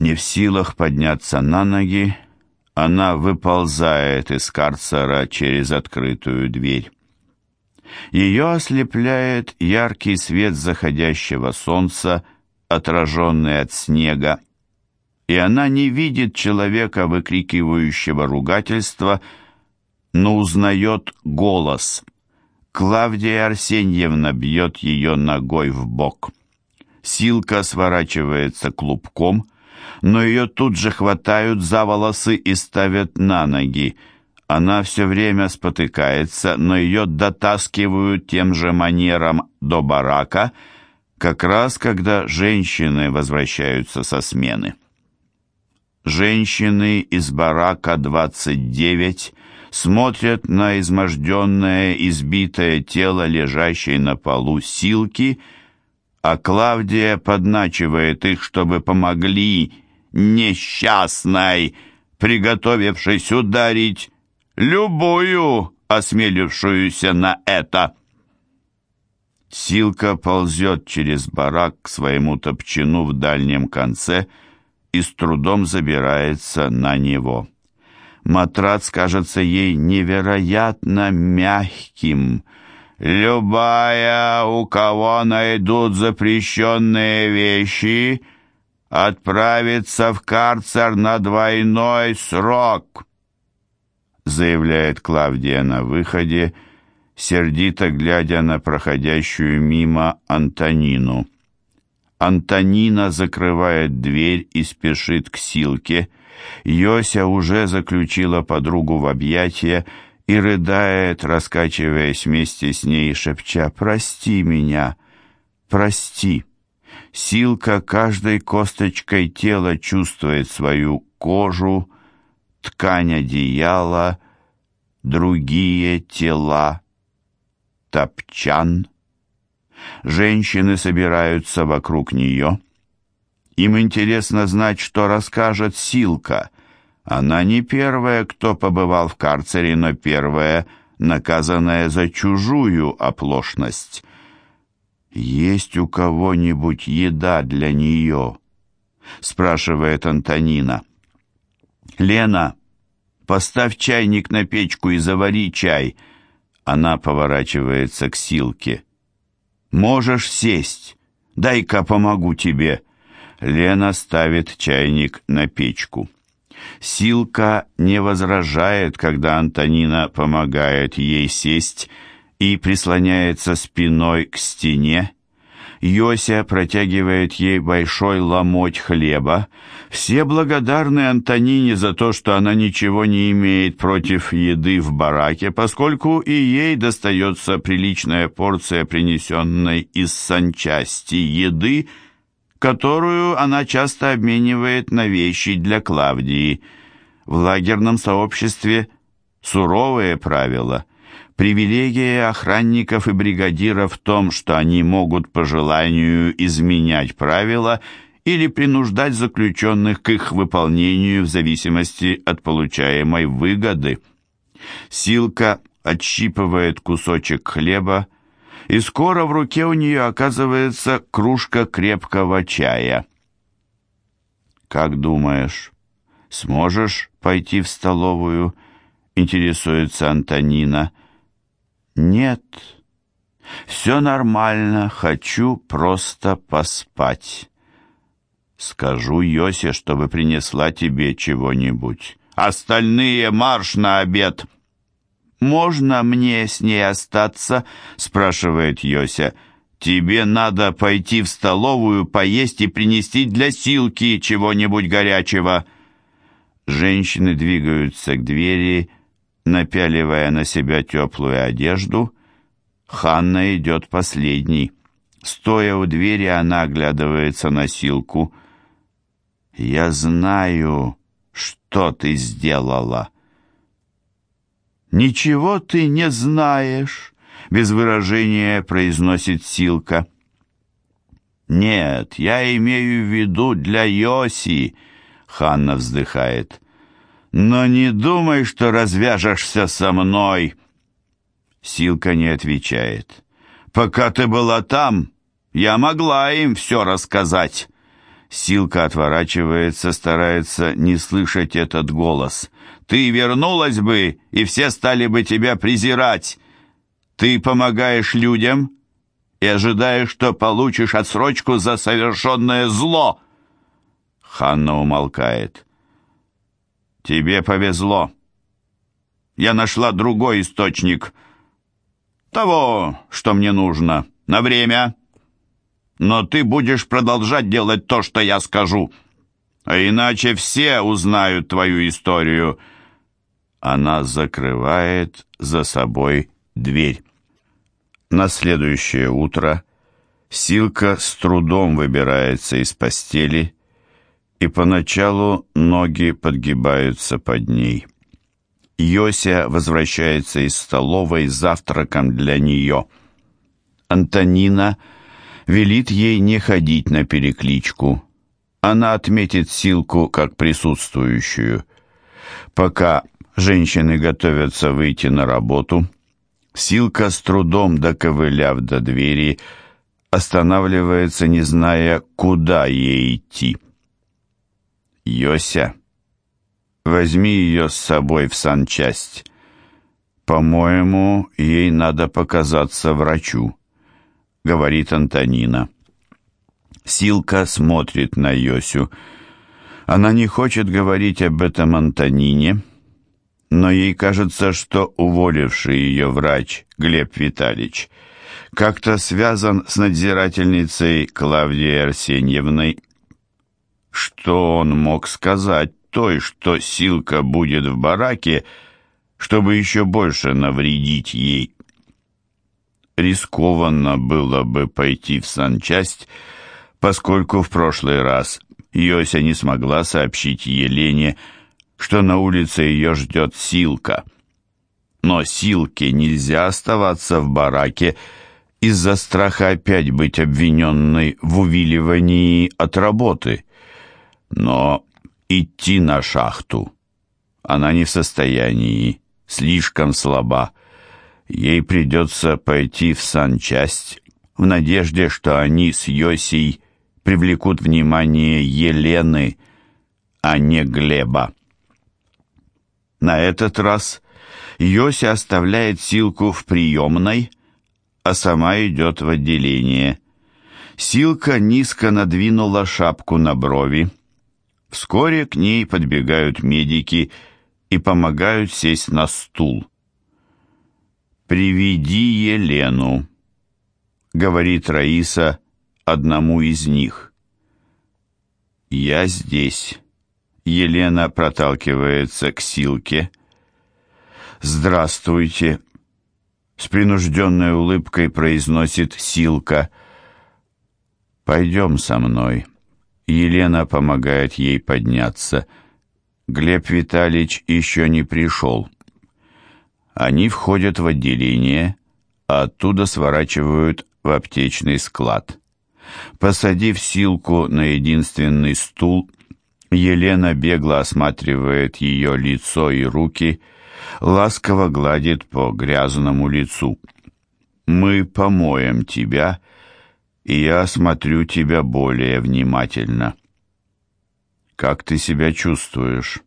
Не в силах подняться на ноги, она выползает из карцера через открытую дверь. Ее ослепляет яркий свет заходящего солнца, отраженный от снега, и она не видит человека, выкрикивающего ругательство, но узнает голос. Клавдия Арсеньевна бьет ее ногой в бок. Силка сворачивается клубком, но ее тут же хватают за волосы и ставят на ноги. Она все время спотыкается, но ее дотаскивают тем же манером до барака, как раз когда женщины возвращаются со смены. Женщины из барака 29 смотрят на изможденное, избитое тело, лежащее на полу силки, а Клавдия подначивает их, чтобы помогли несчастной, приготовившись ударить любую, осмелившуюся на это. Силка ползет через барак к своему топчину в дальнем конце и с трудом забирается на него. Матрац кажется ей невероятно мягким. «Любая, у кого найдут запрещенные вещи, отправится в карцер на двойной срок», заявляет Клавдия на выходе, сердито глядя на проходящую мимо Антонину. Антонина закрывает дверь и спешит к Силке. Йося уже заключила подругу в объятия и рыдает, раскачиваясь вместе с ней, шепча «Прости меня, прости». Силка каждой косточкой тела чувствует свою кожу, ткань одеяла, другие тела, топчан. Женщины собираются вокруг нее. Им интересно знать, что расскажет Силка. Она не первая, кто побывал в карцере, но первая, наказанная за чужую оплошность. «Есть у кого-нибудь еда для нее?» — спрашивает Антонина. «Лена, поставь чайник на печку и завари чай». Она поворачивается к Силке. «Можешь сесть. Дай-ка помогу тебе». Лена ставит чайник на печку. Силка не возражает, когда Антонина помогает ей сесть и прислоняется спиной к стене. Йося протягивает ей большой ломоть хлеба. Все благодарны Антонине за то, что она ничего не имеет против еды в бараке, поскольку и ей достается приличная порция принесенной из санчасти еды, которую она часто обменивает на вещи для Клавдии. В лагерном сообществе суровые правила. Привилегия охранников и бригадиров в том, что они могут по желанию изменять правила или принуждать заключенных к их выполнению в зависимости от получаемой выгоды. Силка отщипывает кусочек хлеба, и скоро в руке у нее оказывается кружка крепкого чая. «Как думаешь, сможешь пойти в столовую?» — интересуется Антонина. «Нет, все нормально, хочу просто поспать». «Скажу Йосе, чтобы принесла тебе чего-нибудь. Остальные марш на обед!» «Можно мне с ней остаться?» — спрашивает Йося. «Тебе надо пойти в столовую, поесть и принести для Силки чего-нибудь горячего». Женщины двигаются к двери, напяливая на себя теплую одежду. Ханна идет последней. Стоя у двери, она оглядывается на Силку. «Я знаю, что ты сделала». «Ничего ты не знаешь», — без выражения произносит Силка. «Нет, я имею в виду для Йоси», — Ханна вздыхает. «Но не думай, что развяжешься со мной!» Силка не отвечает. «Пока ты была там, я могла им все рассказать. Силка отворачивается, старается не слышать этот голос. «Ты вернулась бы, и все стали бы тебя презирать. Ты помогаешь людям и ожидаешь, что получишь отсрочку за совершенное зло». Ханна умолкает. «Тебе повезло. Я нашла другой источник. Того, что мне нужно. На время. Но ты будешь продолжать делать то, что я скажу. А иначе все узнают твою историю». Она закрывает за собой дверь. На следующее утро Силка с трудом выбирается из постели, и поначалу ноги подгибаются под ней. Йося возвращается из столовой с завтраком для нее. Антонина велит ей не ходить на перекличку. Она отметит Силку как присутствующую. Пока женщины готовятся выйти на работу, Силка с трудом доковыляв до двери, останавливается, не зная, куда ей идти. Йося, возьми ее с собой в санчасть. По-моему, ей надо показаться врачу, говорит Антонина. Силка смотрит на Йосю. Она не хочет говорить об этом Антонине, но ей кажется, что уволивший ее врач Глеб Витальевич как-то связан с надзирательницей Клавдией Арсеньевной что он мог сказать той, что Силка будет в бараке, чтобы еще больше навредить ей? Рискованно было бы пойти в санчасть, поскольку в прошлый раз Йося не смогла сообщить Елене, что на улице ее ждет Силка. Но Силке нельзя оставаться в бараке из-за страха опять быть обвиненной в увиливании от работы. Но идти на шахту она не в состоянии, слишком слаба. Ей придется пойти в санчасть в надежде, что они с Йосей привлекут внимание Елены, а не Глеба. На этот раз Йося оставляет Силку в приемной, а сама идет в отделение. Силка низко надвинула шапку на брови, Вскоре к ней подбегают медики и помогают сесть на стул. «Приведи Елену», — говорит Раиса одному из них. «Я здесь». Елена проталкивается к Силке. «Здравствуйте», — с принужденной улыбкой произносит Силка. «Пойдем со мной». Елена помогает ей подняться. Глеб Витальевич еще не пришел. Они входят в отделение, а оттуда сворачивают в аптечный склад. Посадив Силку на единственный стул, Елена бегло осматривает ее лицо и руки, ласково гладит по грязному лицу. «Мы помоем тебя и я осмотрю тебя более внимательно. Как ты себя чувствуешь?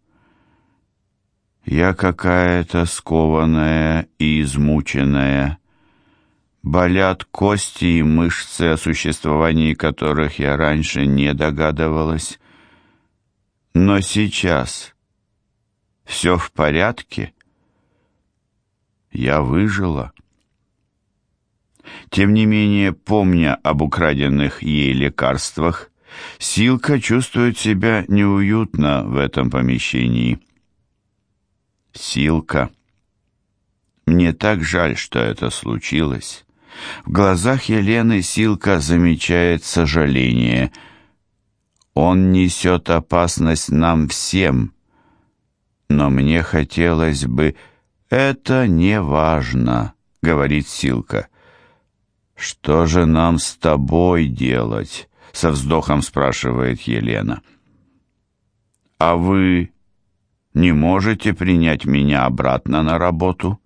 Я какая-то скованная и измученная. Болят кости и мышцы, о существовании которых я раньше не догадывалась. Но сейчас все в порядке. Я выжила. Тем не менее, помня об украденных ей лекарствах, Силка чувствует себя неуютно в этом помещении. Силка. Мне так жаль, что это случилось. В глазах Елены Силка замечает сожаление. Он несет опасность нам всем. Но мне хотелось бы... Это не важно, говорит Силка. «Что же нам с тобой делать?» — со вздохом спрашивает Елена. «А вы не можете принять меня обратно на работу?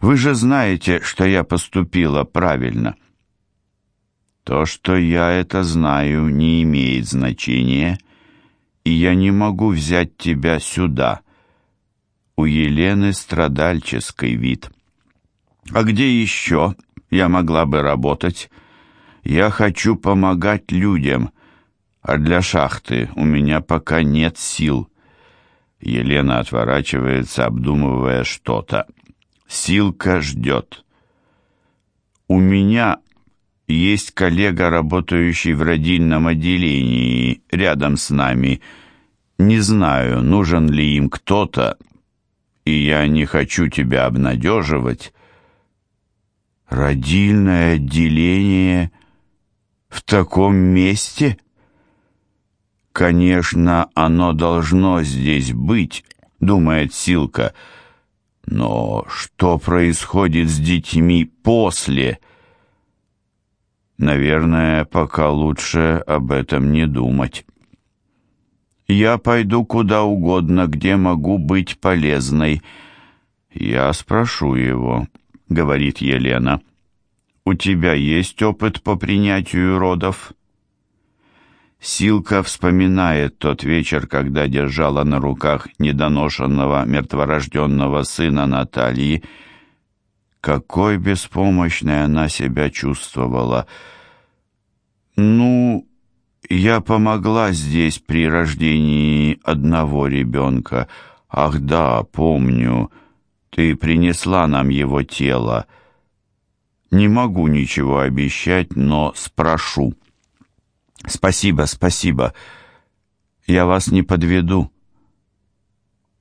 Вы же знаете, что я поступила правильно». То, что я это знаю, не имеет значения, и я не могу взять тебя сюда. У Елены страдальческий вид. А где еще я могла бы работать? Я хочу помогать людям, а для шахты у меня пока нет сил. Елена отворачивается, обдумывая что-то. Силка ждет. У меня есть коллега, работающий в родильном отделении, рядом с нами. Не знаю, нужен ли им кто-то, и я не хочу тебя обнадеживать. Родильное отделение в таком месте? Конечно, оно должно здесь быть, думает Силка. Но что происходит с детьми после? Наверное, пока лучше об этом не думать. Я пойду куда угодно, где могу быть полезной. Я спрошу его, говорит Елена. У тебя есть опыт по принятию родов? Силка вспоминает тот вечер, когда держала на руках недоношенного мертворожденного сына Натальи, какой беспомощной она себя чувствовала. «Ну, я помогла здесь при рождении одного ребенка. Ах да, помню, ты принесла нам его тело. Не могу ничего обещать, но спрошу». «Спасибо, спасибо. Я вас не подведу».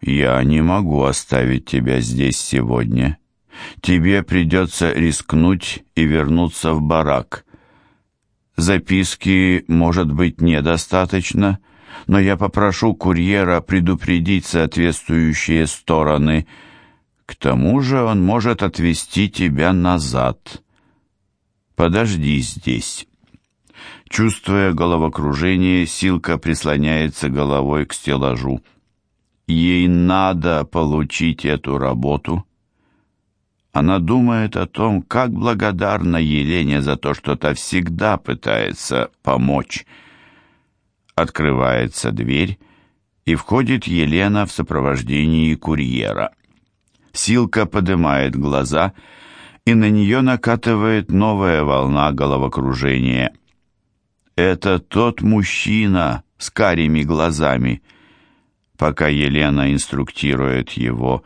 «Я не могу оставить тебя здесь сегодня». Тебе придется рискнуть и вернуться в барак. Записки, может быть, недостаточно, но я попрошу курьера предупредить соответствующие стороны. К тому же он может отвезти тебя назад. Подожди здесь». Чувствуя головокружение, Силка прислоняется головой к стеллажу. Ей надо получить эту работу. Она думает о том, как благодарна Елене за то, что та всегда пытается помочь. Открывается дверь, и входит Елена в сопровождении курьера. Силка поднимает глаза, и на нее накатывает новая волна головокружения. Это тот мужчина с карими глазами. Пока Елена инструктирует его,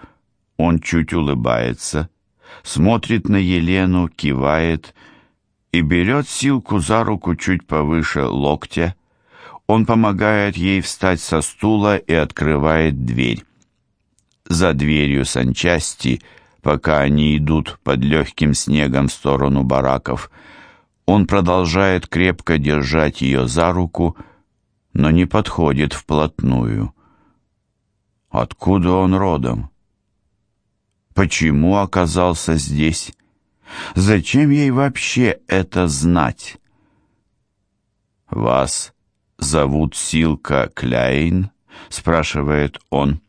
он чуть улыбается — смотрит на Елену, кивает и берет Силку за руку чуть повыше локтя. Он помогает ей встать со стула и открывает дверь. За дверью санчасти, пока они идут под легким снегом в сторону бараков, он продолжает крепко держать ее за руку, но не подходит вплотную. Откуда он родом? Почему оказался здесь? Зачем ей вообще это знать? «Вас зовут Силка Кляйн?» — спрашивает он.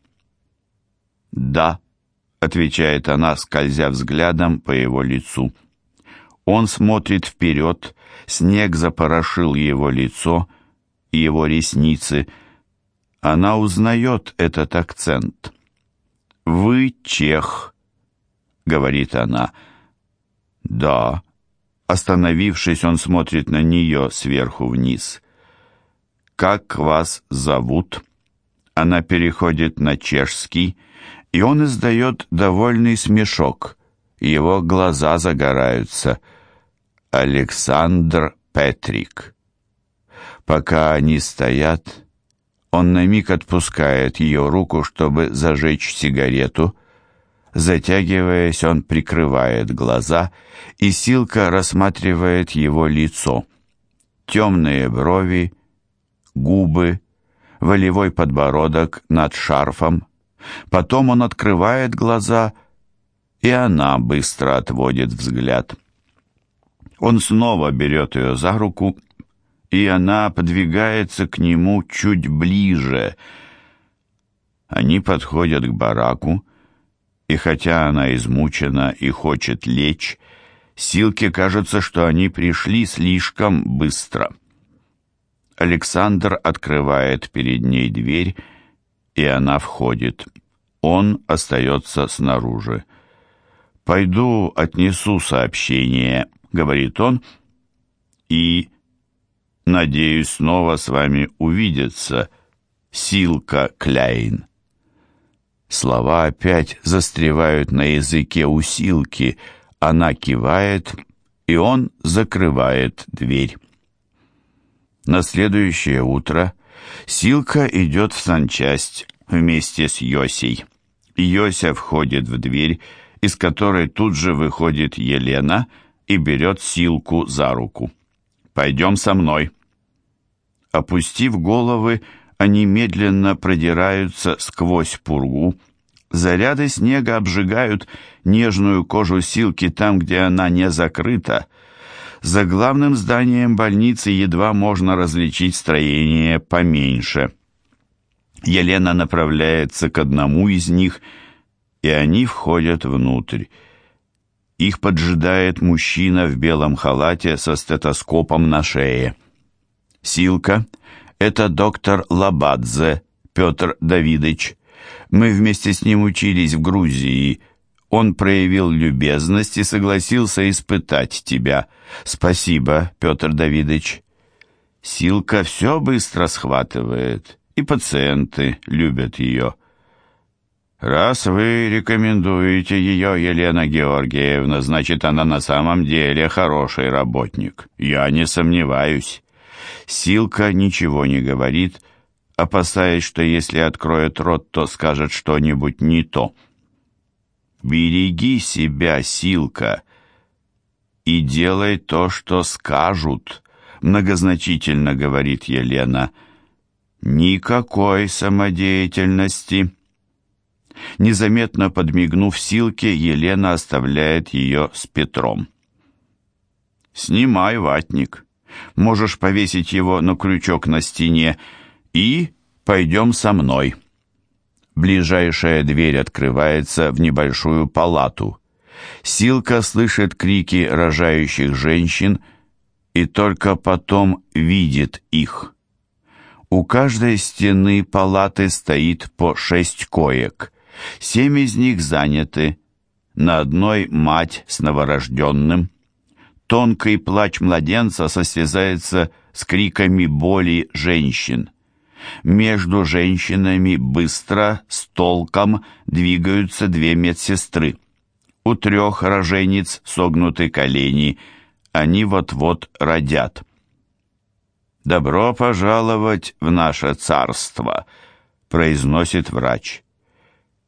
«Да», — отвечает она, скользя взглядом по его лицу. Он смотрит вперед, снег запорошил его лицо и его ресницы. Она узнает этот акцент. «Вы чех», — говорит она. «Да». Остановившись, он смотрит на нее сверху вниз. «Как вас зовут?» Она переходит на чешский, и он издает довольный смешок. Его глаза загораются. «Александр Петрик». Пока они стоят, он на миг отпускает ее руку, чтобы зажечь сигарету, Затягиваясь, он прикрывает глаза, и Силка рассматривает его лицо. Темные брови, губы, волевой подбородок над шарфом. Потом он открывает глаза, и она быстро отводит взгляд. Он снова берет ее за руку, и она подвигается к нему чуть ближе. Они подходят к бараку, и хотя она измучена и хочет лечь, Силке кажется, что они пришли слишком быстро. Александр открывает перед ней дверь, и она входит. Он остается снаружи. «Пойду отнесу сообщение», — говорит он, — «и, надеюсь, снова с вами увидеться, Силка Кляйн». Слова опять застревают на языке у Силки, она кивает, и он закрывает дверь. На следующее утро Силка идет в санчасть вместе с Йосей. Йося входит в дверь, из которой тут же выходит Елена и берет Силку за руку. «Пойдем со мной». Опустив головы, они медленно продираются сквозь пургу. Заряды снега обжигают нежную кожу Силки там, где она не закрыта. За главным зданием больницы едва можно различить строение поменьше. Елена направляется к одному из них, и они входят внутрь. Их поджидает мужчина в белом халате со стетоскопом на шее. Силка — это доктор Лабадзе, Петр Давидович. Мы вместе с ним учились в Грузии. Он проявил любезность и согласился испытать тебя. Спасибо, Петр Давидович. Силка все быстро схватывает, и пациенты любят ее. «Раз вы рекомендуете ее, Елена Георгиевна, значит, она на самом деле хороший работник. Я не сомневаюсь». Силка ничего не говорит, опасаясь, что если откроет рот, то скажет что-нибудь не то. «Береги себя, Силка, и делай то, что скажут», — многозначительно говорит Елена. «Никакой самодеятельности». Незаметно подмигнув Силке, Елена оставляет ее с Петром. «Снимай ватник», Можешь повесить его на крючок на стене и пойдем со мной. Ближайшая дверь открывается в небольшую палату. Силка слышит крики рожающих женщин и только потом видит их. У каждой стены палаты стоит по шесть коек. Семь из них заняты. На одной мать с новорожденным, Тонкий плач младенца состязается с криками боли женщин. Между женщинами быстро, с толком двигаются две медсестры. У трех рожениц согнуты колени, они вот-вот родят. «Добро пожаловать в наше царство», — произносит врач.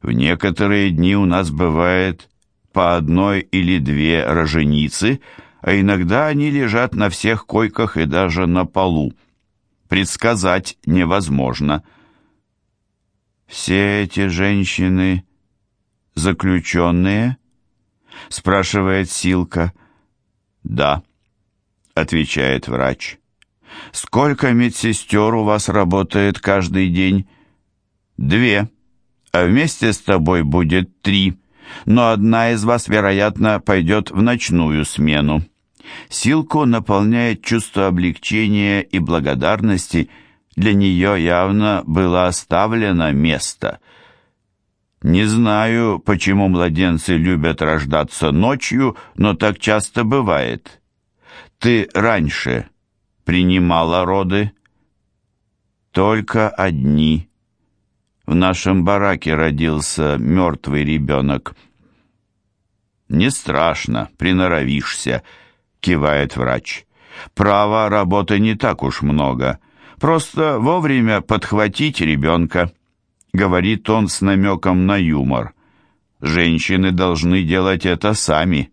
«В некоторые дни у нас бывает по одной или две роженицы», — а иногда они лежат на всех койках и даже на полу. Предсказать невозможно. «Все эти женщины заключенные?» — спрашивает Силка. «Да», — отвечает врач. «Сколько медсестер у вас работает каждый день?» «Две, а вместе с тобой будет три, но одна из вас, вероятно, пойдет в ночную смену». Силку наполняет чувство облегчения и благодарности, для нее явно было оставлено место. Не знаю, почему младенцы любят рождаться ночью, но так часто бывает. Ты раньше принимала роды? Только одни. В нашем бараке родился мертвый ребенок. Не страшно, приноровишься, — кивает врач. Право, работы не так уж много. Просто вовремя подхватить ребенка, говорит он с намеком на юмор. Женщины должны делать это сами.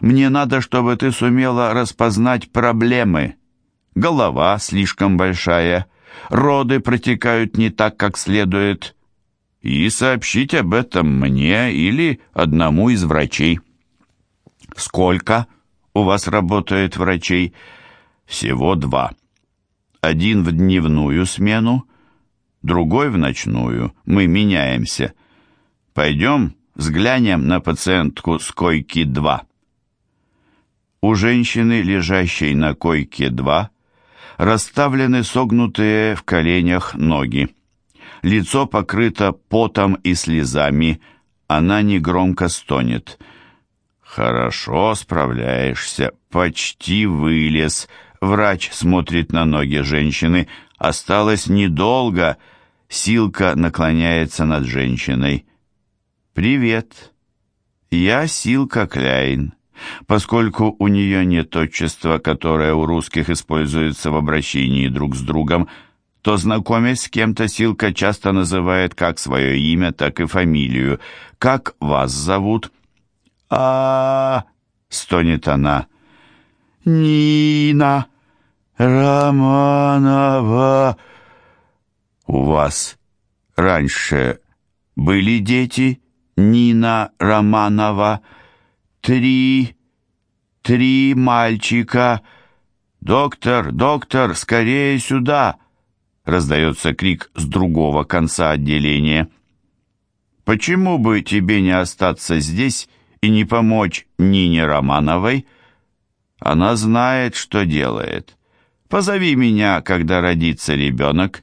Мне надо, чтобы ты сумела распознать проблемы. Голова слишком большая, роды протекают не так, как следует, и сообщить об этом мне или одному из врачей. Сколько? У вас работает врачей? Всего два. Один в дневную смену, другой в ночную. Мы меняемся. Пойдем взглянем на пациентку с койки 2. У женщины, лежащей на койке 2, расставлены согнутые в коленях ноги. Лицо покрыто потом и слезами, она негромко стонет. «Хорошо справляешься, почти вылез». Врач смотрит на ноги женщины. Осталось недолго. Силка наклоняется над женщиной. «Привет. Я Силка Кляйн. Поскольку у нее нет отчества, которое у русских используется в обращении друг с другом, то, знакомясь с кем-то, Силка часто называет как свое имя, так и фамилию. «Как вас зовут?» А, стонет она. «Нина Романова». «У вас раньше были дети, Нина Романова?» Три... три мальчика. Доктор, доктор, скорее сюда!» Раздается крик с другого конца отделения. «Почему бы тебе не остаться здесь и не помочь Нине Романовой? Она знает, что делает. Позови меня, когда родится ребенок».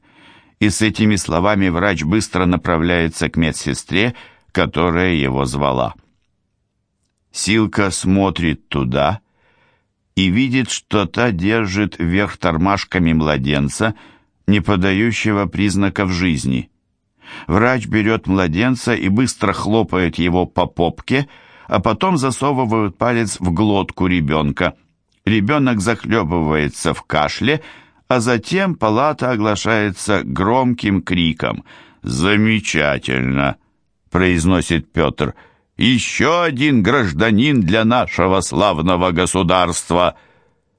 И с этими словами врач быстро направляется к медсестре, которая его звала. Силка смотрит туда и видит, что та держит вверх тормашками младенца, не подающего признаков жизни. Врач берет младенца и быстро хлопает его по попке, а потом засовывает палец в глотку ребенка. Ребенок захлебывается в кашле, а затем палата оглашается громким криком. «Замечательно!» — произносит Петр. Еще один гражданин для нашего славного государства —